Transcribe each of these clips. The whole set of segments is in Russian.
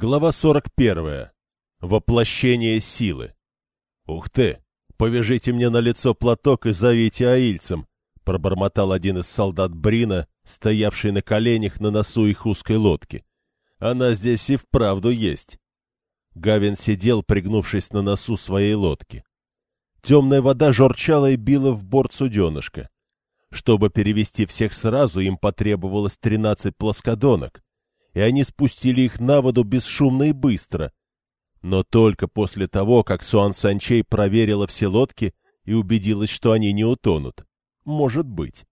Глава 41. Воплощение силы. «Ух ты! Повяжите мне на лицо платок и зовите аильцем!» — пробормотал один из солдат Брина, стоявший на коленях на носу их узкой лодки. «Она здесь и вправду есть!» Гавин сидел, пригнувшись на носу своей лодки. Темная вода журчала и била в борт суденышка. Чтобы перевести всех сразу, им потребовалось тринадцать плоскодонок и они спустили их на воду бесшумно и быстро. Но только после того, как Суан Санчей проверила все лодки и убедилась, что они не утонут. Может быть.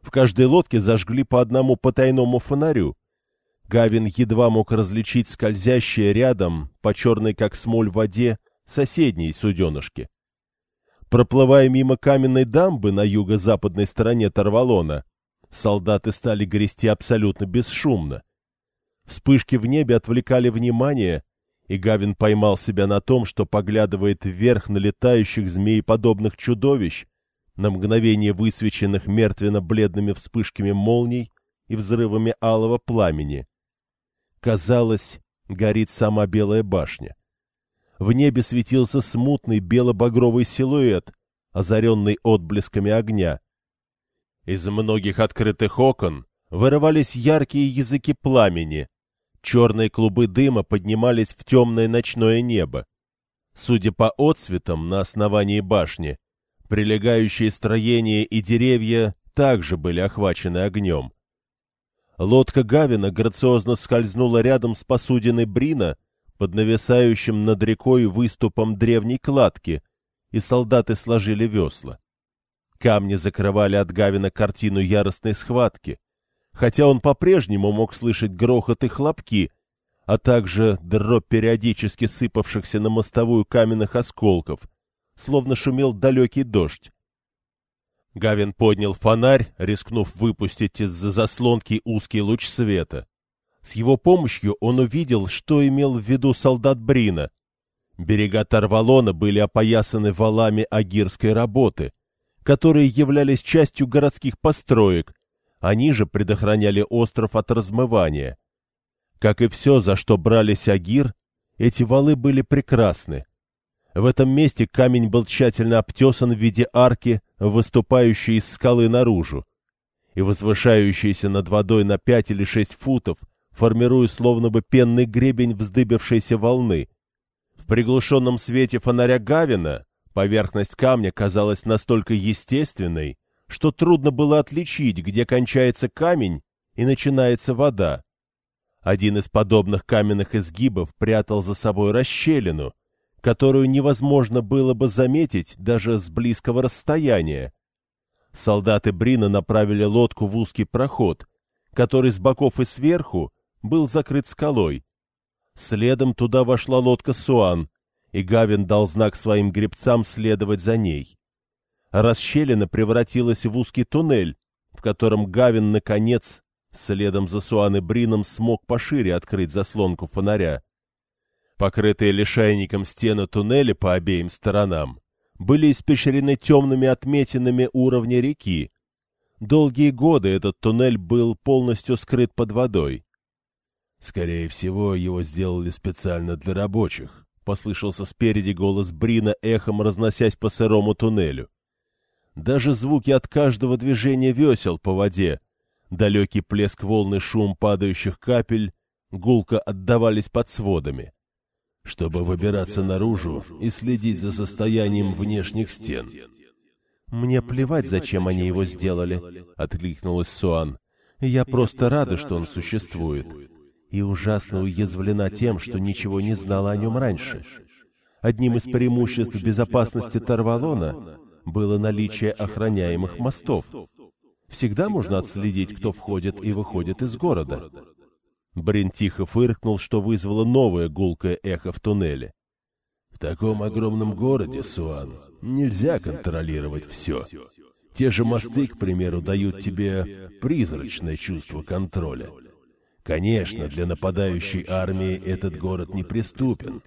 В каждой лодке зажгли по одному потайному фонарю. Гавин едва мог различить скользящие рядом, по черной как смоль воде, соседней суденышки. Проплывая мимо каменной дамбы на юго-западной стороне Тарвалона, солдаты стали грести абсолютно бесшумно. Вспышки в небе отвлекали внимание, и Гавин поймал себя на том, что поглядывает вверх на летающих змееподобных чудовищ, на мгновение высвеченных мертвенно-бледными вспышками молний и взрывами алого пламени. Казалось, горит сама Белая башня. В небе светился смутный бело-багровый силуэт, озаренный отблесками огня. Из многих открытых окон вырывались яркие языки пламени, Черные клубы дыма поднимались в темное ночное небо. Судя по отсветам на основании башни, прилегающие строения и деревья также были охвачены огнем. Лодка Гавина грациозно скользнула рядом с посудиной Брина под нависающим над рекой выступом древней кладки, и солдаты сложили весла. Камни закрывали от Гавина картину яростной схватки — хотя он по-прежнему мог слышать грохот и хлопки, а также дробь периодически сыпавшихся на мостовую каменных осколков, словно шумел далекий дождь. Гавин поднял фонарь, рискнув выпустить из-за заслонки узкий луч света. С его помощью он увидел, что имел в виду солдат Брина. Берега Тарвалона были опоясаны валами агирской работы, которые являлись частью городских построек, они же предохраняли остров от размывания. Как и все, за что брались Агир, эти валы были прекрасны. В этом месте камень был тщательно обтесан в виде арки, выступающей из скалы наружу, и возвышающейся над водой на пять или шесть футов, формируя словно бы пенный гребень вздыбившейся волны. В приглушенном свете фонаря Гавина поверхность камня казалась настолько естественной, что трудно было отличить, где кончается камень и начинается вода. Один из подобных каменных изгибов прятал за собой расщелину, которую невозможно было бы заметить даже с близкого расстояния. Солдаты Брина направили лодку в узкий проход, который с боков и сверху был закрыт скалой. Следом туда вошла лодка Суан, и Гавин дал знак своим гребцам следовать за ней. Расщелина превратилась в узкий туннель, в котором Гавин, наконец, следом за Суан и Брином, смог пошире открыть заслонку фонаря. Покрытые лишайником стены туннеля по обеим сторонам были испещрены темными отметинами уровня реки. Долгие годы этот туннель был полностью скрыт под водой. «Скорее всего, его сделали специально для рабочих», — послышался спереди голос Брина, эхом разносясь по сырому туннелю. Даже звуки от каждого движения весел по воде, далекий плеск волны шум падающих капель, гулко отдавались под сводами. Чтобы выбираться наружу и следить за состоянием внешних стен. «Мне плевать, зачем они его сделали», — откликнулась Суан. «Я просто рада, что он существует. И ужасно уязвлена тем, что ничего не знала о нем раньше. Одним из преимуществ безопасности Тарвалона было наличие охраняемых мостов. Всегда можно отследить, кто входит и выходит из города. Брин тихо фыркнул, что вызвало новое гулкое эхо в туннеле. В таком огромном городе, Суан, нельзя контролировать все. Те же мосты, к примеру, дают тебе призрачное чувство контроля. Конечно, для нападающей армии этот город неприступен.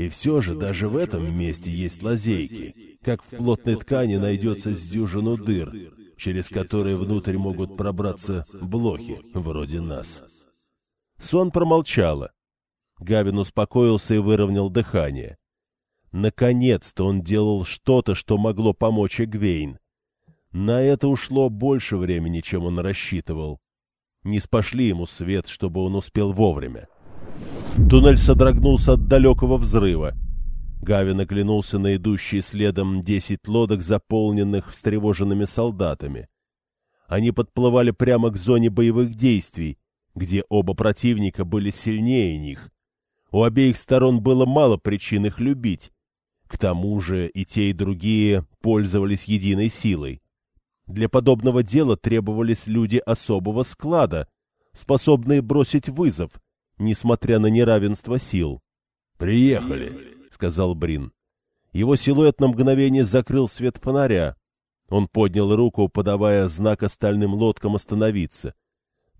И все же даже в этом месте есть лазейки, как в плотной ткани найдется с дюжину дыр, через которые внутрь могут пробраться блохи, вроде нас. Сон промолчала. Гавин успокоился и выровнял дыхание. Наконец-то он делал что-то, что могло помочь Эгвейн. На это ушло больше времени, чем он рассчитывал. Не спошли ему свет, чтобы он успел вовремя. Туннель содрогнулся от далекого взрыва. Гавин оглянулся на идущие следом десять лодок, заполненных встревоженными солдатами. Они подплывали прямо к зоне боевых действий, где оба противника были сильнее них. У обеих сторон было мало причин их любить. К тому же и те, и другие пользовались единой силой. Для подобного дела требовались люди особого склада, способные бросить вызов, несмотря на неравенство сил. «Приехали!» — сказал Брин. Его силуэт на мгновение закрыл свет фонаря. Он поднял руку, подавая знак остальным лодкам остановиться.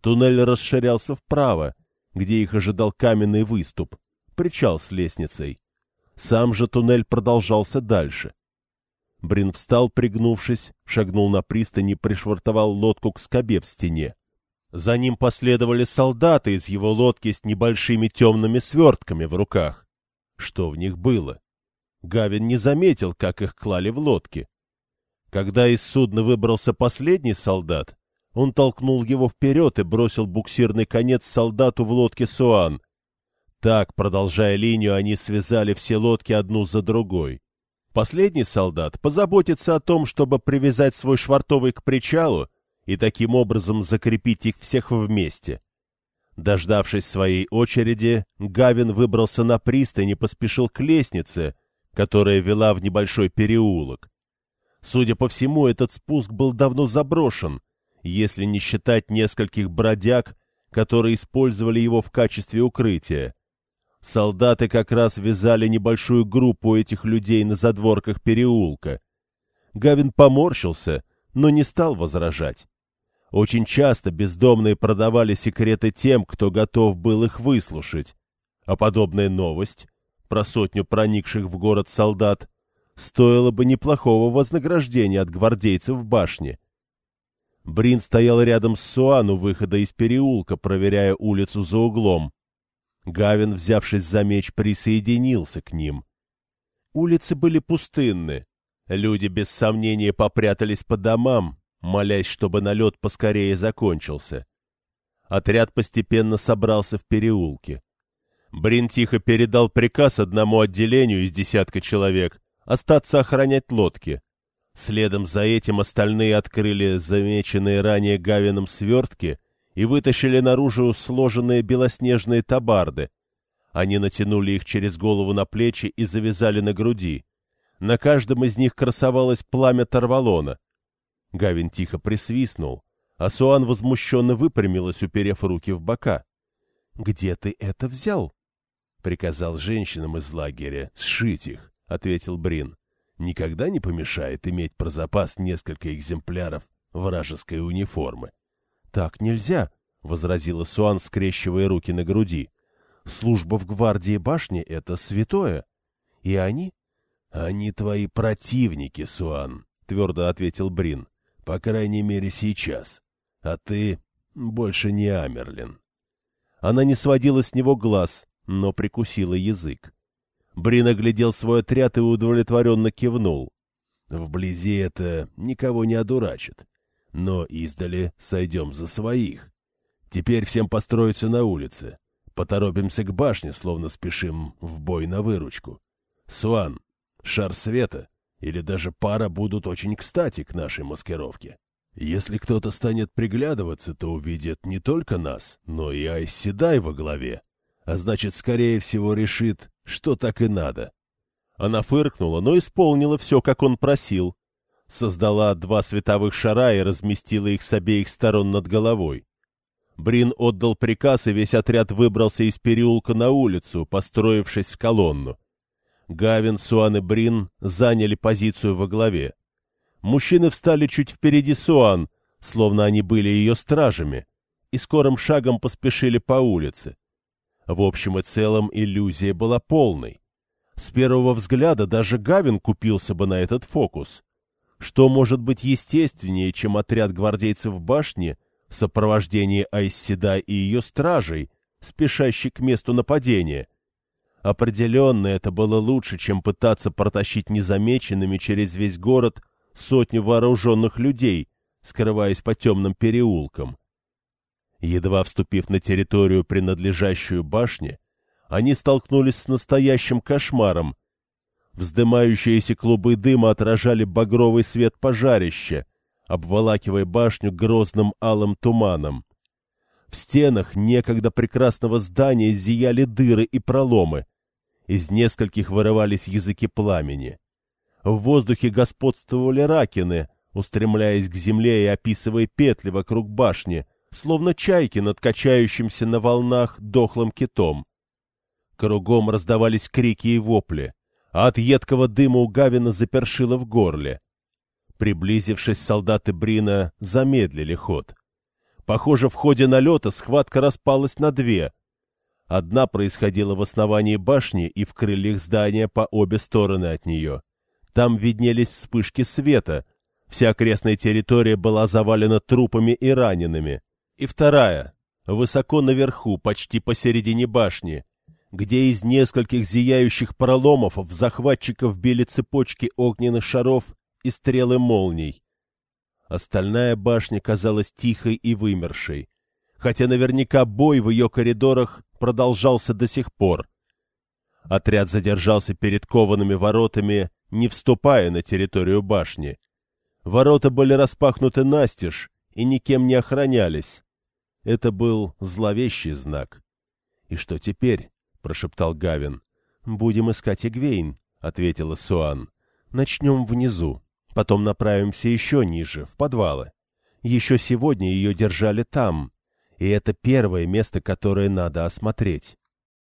Туннель расширялся вправо, где их ожидал каменный выступ, причал с лестницей. Сам же туннель продолжался дальше. Брин встал, пригнувшись, шагнул на пристань и пришвартовал лодку к скобе в стене. За ним последовали солдаты из его лодки с небольшими темными свертками в руках. Что в них было? Гавин не заметил, как их клали в лодки. Когда из судна выбрался последний солдат, он толкнул его вперед и бросил буксирный конец солдату в лодке Суан. Так, продолжая линию, они связали все лодки одну за другой. Последний солдат позаботится о том, чтобы привязать свой швартовый к причалу и таким образом закрепить их всех вместе. Дождавшись своей очереди, Гавин выбрался на пристань и поспешил к лестнице, которая вела в небольшой переулок. Судя по всему, этот спуск был давно заброшен, если не считать нескольких бродяг, которые использовали его в качестве укрытия. Солдаты как раз вязали небольшую группу этих людей на задворках переулка. Гавин поморщился, но не стал возражать. Очень часто бездомные продавали секреты тем, кто готов был их выслушать. А подобная новость про сотню проникших в город солдат стоила бы неплохого вознаграждения от гвардейцев в башне. Брин стоял рядом с Суану выхода из переулка, проверяя улицу за углом. Гавин, взявшись за меч, присоединился к ним. Улицы были пустынны. Люди без сомнения попрятались по домам, молясь, чтобы налет поскорее закончился. Отряд постепенно собрался в переулке. Брин тихо передал приказ одному отделению из десятка человек остаться охранять лодки. Следом за этим остальные открыли замеченные ранее Гавином свертки и вытащили наружу сложенные белоснежные табарды. Они натянули их через голову на плечи и завязали на груди. На каждом из них красовалось пламя Тарвалона. Гавин тихо присвистнул, а Суан возмущенно выпрямилась, уперев руки в бока. — Где ты это взял? — приказал женщинам из лагеря. — Сшить их, — ответил Брин. — Никогда не помешает иметь про запас несколько экземпляров вражеской униформы. — Так нельзя, — возразила Суан, скрещивая руки на груди. — Служба в гвардии башни — это святое. И они... — Они твои противники, Суан, — твердо ответил Брин. — По крайней мере, сейчас. А ты больше не Амерлин. Она не сводила с него глаз, но прикусила язык. Брин оглядел свой отряд и удовлетворенно кивнул. Вблизи это никого не одурачит но издали сойдем за своих. Теперь всем построиться на улице. Поторопимся к башне, словно спешим в бой на выручку. Суан, шар света или даже пара будут очень кстати к нашей маскировке. Если кто-то станет приглядываться, то увидит не только нас, но и Айсседай во главе, а значит, скорее всего, решит, что так и надо. Она фыркнула, но исполнила все, как он просил, создала два световых шара и разместила их с обеих сторон над головой. Брин отдал приказ, и весь отряд выбрался из переулка на улицу, построившись в колонну. Гавин, Суан и Брин заняли позицию во главе. Мужчины встали чуть впереди Суан, словно они были ее стражами, и скорым шагом поспешили по улице. В общем и целом иллюзия была полной. С первого взгляда даже Гавин купился бы на этот фокус. Что может быть естественнее, чем отряд гвардейцев в башне в сопровождении Айсседа и ее стражей, спешащий к месту нападения? Определенно это было лучше, чем пытаться протащить незамеченными через весь город сотню вооруженных людей, скрываясь по темным переулкам. Едва вступив на территорию, принадлежащую башне, они столкнулись с настоящим кошмаром. Вздымающиеся клубы дыма отражали багровый свет пожарища, обволакивая башню грозным алым туманом. В стенах некогда прекрасного здания зияли дыры и проломы. Из нескольких вырывались языки пламени. В воздухе господствовали ракины, устремляясь к земле и описывая петли вокруг башни, словно чайки над качающимся на волнах дохлым китом. Кругом раздавались крики и вопли, а от едкого дыма у Гавина запершило в горле. Приблизившись, солдаты Брина замедлили ход. Похоже, в ходе налета схватка распалась на две. Одна происходила в основании башни и в крыльях здания по обе стороны от нее. Там виднелись вспышки света. Вся окрестная территория была завалена трупами и ранеными. И вторая, высоко наверху, почти посередине башни, где из нескольких зияющих проломов в захватчиков били цепочки огненных шаров и стрелы молний. Остальная башня казалась тихой и вымершей, хотя наверняка бой в ее коридорах продолжался до сих пор. Отряд задержался перед коваными воротами, не вступая на территорию башни. Ворота были распахнуты настежь и никем не охранялись. Это был зловещий знак. — И что теперь? — прошептал Гавин. — Будем искать Игвейн, — ответила Суан. — Начнем внизу. Потом направимся еще ниже, в подвалы. Еще сегодня ее держали там, и это первое место, которое надо осмотреть.